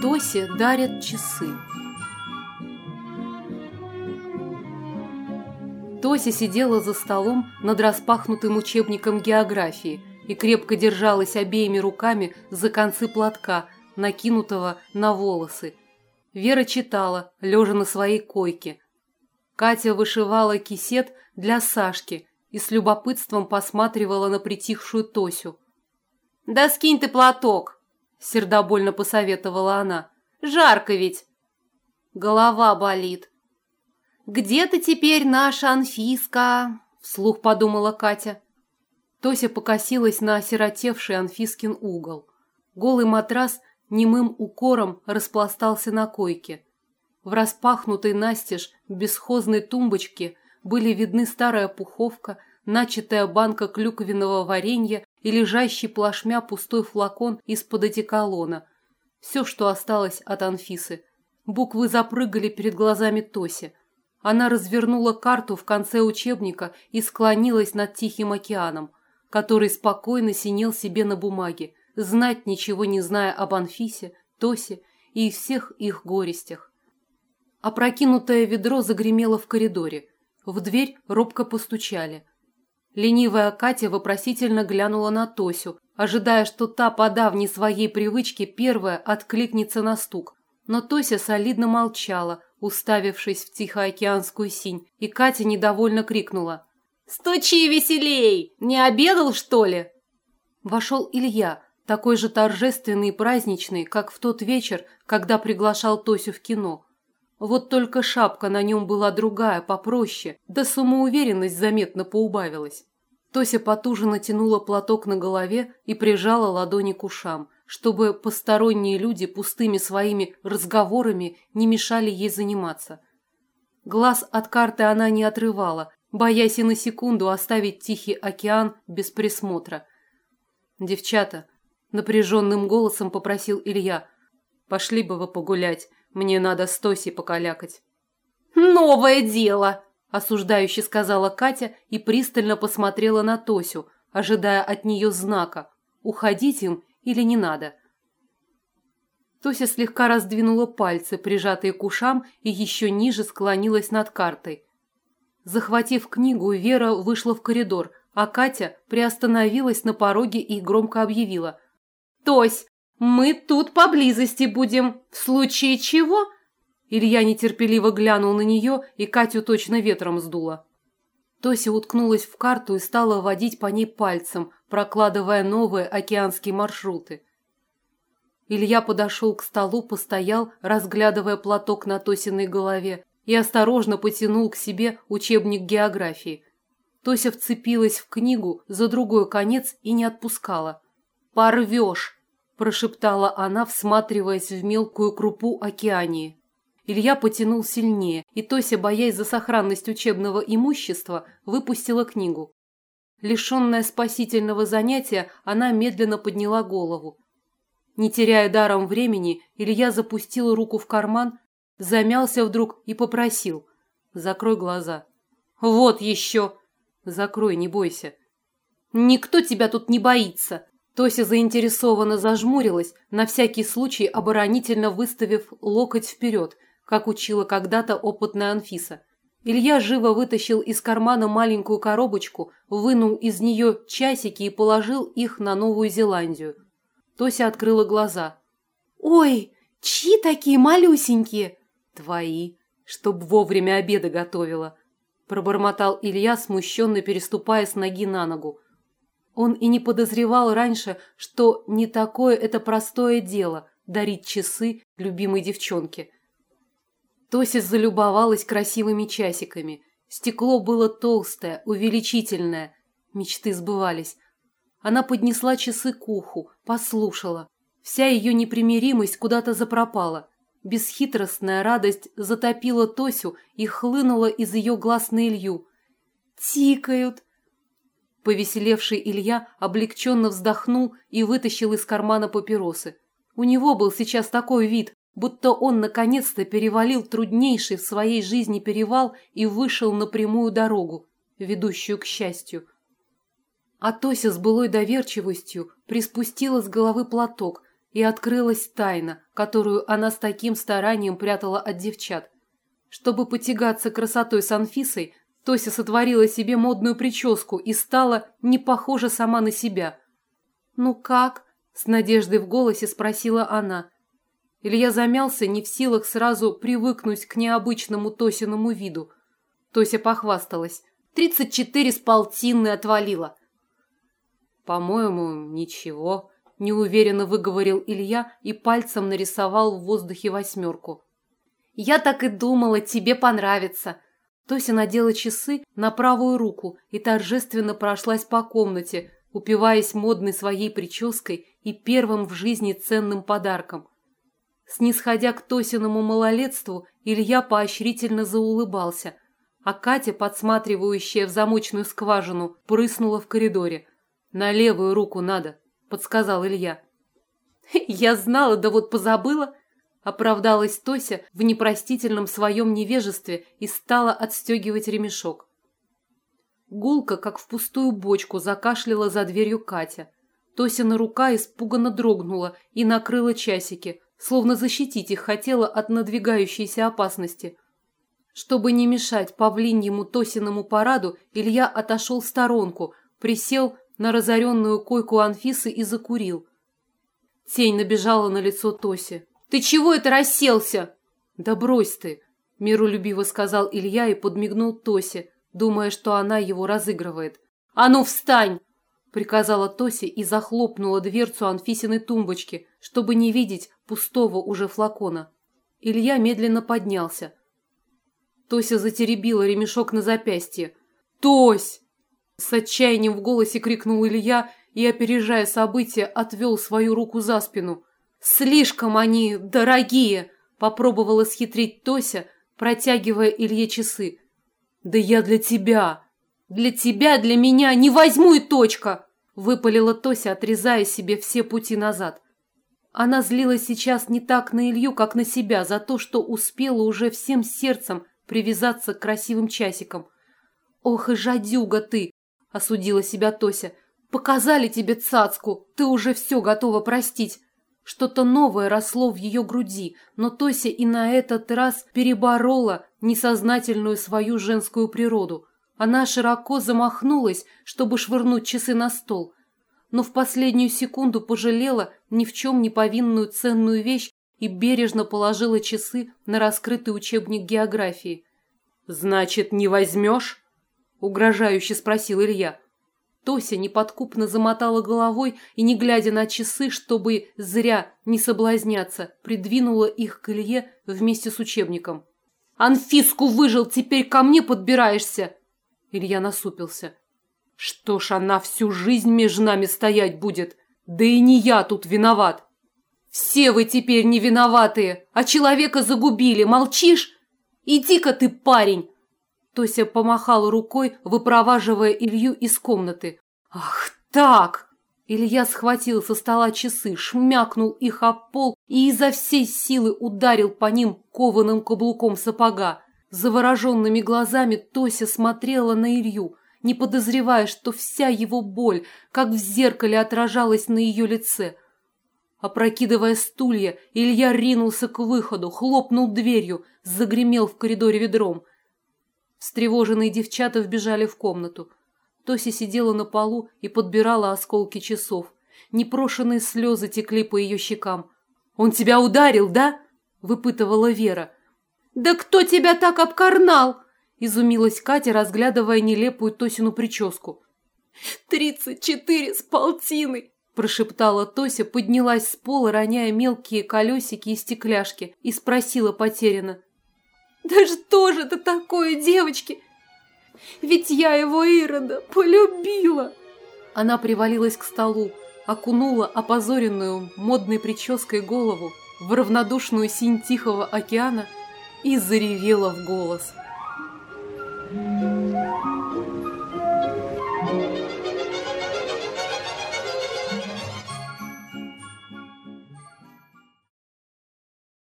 Тосе дарят часы. Тося сидела за столом над распахнутым учебником географии и крепко держалась обеими руками за концы платка, накинутого на волосы. Вера читала, лежа на своей койке. Катя вышивала кисет для Сашки и с любопытством посматривала на притихшую Тосю. «Да скинь ты платок!» – сердобольно посоветовала она. «Жарко ведь!» «Голова болит!» «Где ты теперь наша Анфиска?» – вслух подумала Катя. Тося покосилась на осиротевший Анфискин угол. Голый матрас немым укором распластался на койке. В распахнутой настежь бесхозной тумбочке были видны старая пуховка, начатая банка клюквенного варенья и лежащий плашмя пустой флакон из-под одеколона. Все, что осталось от Анфисы. Буквы запрыгали перед глазами Тоси. Она развернула карту в конце учебника и склонилась над Тихим океаном, который спокойно синел себе на бумаге, знать ничего не зная об Анфисе, Тосе и всех их горестях. Опрокинутое ведро загремело в коридоре. В дверь робко постучали. Ленивая Катя вопросительно глянула на Тосю, ожидая, что та по давней своей привычке первая откликнется на стук. Но Тося солидно молчала, уставившись в тихоокеанскую синь, и Катя недовольно крикнула. «Стучи веселей! Не обедал, что ли?» Вошел Илья, такой же торжественный и праздничный, как в тот вечер, когда приглашал Тосю в кино. Вот только шапка на нем была другая, попроще, да самоуверенность заметно поубавилась. Тося потуже натянула платок на голове и прижала ладони к ушам, чтобы посторонние люди пустыми своими разговорами не мешали ей заниматься. Глаз от карты она не отрывала, боясь и на секунду оставить Тихий океан без присмотра. «Девчата», – напряженным голосом попросил Илья, – «пошли бы вы погулять, мне надо с Тосей покалякать». «Новое дело!» – осуждающе сказала Катя и пристально посмотрела на Тосю, ожидая от нее знака – уходить им или не надо. Тося слегка раздвинула пальцы, прижатые к ушам, и еще ниже склонилась над картой. Захватив книгу, Вера вышла в коридор, а Катя приостановилась на пороге и громко объявила. «Тось, мы тут поблизости будем. В случае чего?» Илья нетерпеливо глянул на нее, и Катю точно ветром сдуло. Тося уткнулась в карту и стала водить по ней пальцем, прокладывая новые океанские маршруты. Илья подошел к столу, постоял, разглядывая платок на Тосиной голове, и осторожно потянул к себе учебник географии. Тося вцепилась в книгу за другой конец и не отпускала. «Порвешь!» – прошептала она, всматриваясь в мелкую крупу океании. Илья потянул сильнее, и Тося, боясь за сохранность учебного имущества, выпустила книгу. Лишенная спасительного занятия, она медленно подняла голову. Не теряя даром времени, Илья запустил руку в карман, замялся вдруг и попросил. «Закрой глаза». «Вот еще!» «Закрой, не бойся». «Никто тебя тут не боится!» Тося заинтересованно зажмурилась, на всякий случай оборонительно выставив локоть вперед – как учила когда-то опытная Анфиса. Илья живо вытащил из кармана маленькую коробочку, вынул из нее часики и положил их на Новую Зеландию. Тося открыла глаза. «Ой, чьи такие малюсенькие?» «Твои, чтоб вовремя обеда готовила», – пробормотал Илья, смущенно переступая с ноги на ногу. Он и не подозревал раньше, что не такое это простое дело – дарить часы любимой девчонке – Тося залюбовалась красивыми часиками. Стекло было толстое, увеличительное. Мечты сбывались. Она поднесла часы к уху, послушала. Вся ее непримиримость куда-то запропала. Бесхитростная радость затопила Тосю и хлынула из ее глаз на Илью. «Тикают!» Повеселевший Илья облегченно вздохнул и вытащил из кармана папиросы. У него был сейчас такой вид, будто он наконец-то перевалил труднейший в своей жизни перевал и вышел на прямую дорогу. ведущую к счастью. А Тося с былой доверчивостью приспустила с головы платок, и открылась тайна, которую она с таким старанием прятала от девчат. Чтобы потягаться красотой с Анфисой, Тося сотворила себе модную прическу и стала не похожа сама на себя. «Ну как?» – с надеждой в голосе спросила она. Илья замялся, не в силах сразу привыкнуть к необычному Тосиному виду. Тося похвасталась. «Тридцать четыре с полтинны отвалила». «По-моему, ничего», – неуверенно выговорил Илья и пальцем нарисовал в воздухе восьмерку. «Я так и думала, тебе понравится», Тося надела часы на правую руку и торжественно прошлась по комнате, упиваясь модной своей прической и первым в жизни ценным подарком. Снисходя к Тосиному малолетству, Илья поощрительно заулыбался, а Катя, подсматривающая в замочную скважину, прыснула в коридоре. «На левую руку надо», – подсказал Илья. «Я знала, да вот позабыла», Оправдалась Тося в непростительном своем невежестве и стала отстегивать ремешок. Гулка, как в пустую бочку, закашляла за дверью Катя. Тосина рука испуганно дрогнула и накрыла часики, словно защитить их хотела от надвигающейся опасности. Чтобы не мешать павлиньему Тосиному параду, Илья отошел в сторонку, присел на разоренную койку Анфисы и закурил. Тень набежала на лицо Тоси. Ты чего это расселся?» «Да брось ты!» – миролюбиво сказал Илья и подмигнул Тосе, думая, что она его разыгрывает. «А ну, встань!» – приказала Тося и захлопнула дверцу Анфисиной тумбочки, чтобы не видеть пустого уже флакона. Илья медленно поднялся. Тося затеребила ремешок на запястье. «Тось!» С отчаянием в голосе крикнул Илья и, опережая события, отвел свою руку за спину. «Слишком они дорогие!» – попробовала схитрить Тося, протягивая Илье часы. «Да я для тебя!» «Для тебя, для меня! Не возьму и точка!» – выпалила Тося, отрезая себе все пути назад. Она злилась сейчас не так на Илью, как на себя, за то, что успела уже всем сердцем привязаться к красивым часикам. «Ох и жадюга ты!» – осудила себя Тося. «Показали тебе цацку, ты уже все готова простить. Что-то новое росло в ее груди, но Тося и на этот раз переборола несознательную свою женскую природу. Она широко замахнулась, чтобы швырнуть часы на стол, но в последнюю секунду пожалела ни в чем не повинную ценную вещь и бережно положила часы на раскрытый учебник географии. «Значит, не возьмешь?» – угрожающе спросил Илья. Тося неподкупно замотала головой и, не глядя на часы, чтобы зря не соблазняться, придвинула их к Илье вместе с учебником. «Анфиску выжил, теперь ко мне подбираешься!» Илья насупился. «Что ж она всю жизнь между нами стоять будет? Да и не я тут виноват!» «Все вы теперь не виноватые, а человека загубили, молчишь? Иди-ка ты, парень, Тося помахала рукой, выпроваживая Илью из комнаты. «Ах так!» Илья схватил со стола часы, шмякнул их об пол и изо всей силы ударил по ним кованым каблуком сапога. Завороженными глазами Тося смотрела на Илью, не подозревая, что вся его боль, как в зеркале, отражалась на ее лице. Опрокидывая стулья, Илья ринулся к выходу, хлопнул дверью, загремел в коридоре ведром – Встревоженные девчата вбежали в комнату. Тося сидела на полу и подбирала осколки часов. Непрошенные слезы текли по ее щекам. «Он тебя ударил, да?» – выпытывала Вера. «Да кто тебя так обкарнал?» – изумилась Катя, разглядывая нелепую Тосину прическу. «Тридцать четыре с полтиной!» – прошептала Тося, поднялась с пола, роняя мелкие колесики и стекляшки, и спросила потерянно. Да что же это такое, девочки? Ведь я его Ирода полюбила. Она привалилась к столу, окунула опозоренную модной прической голову в равнодушную синь Тихого океана и заревела в голос –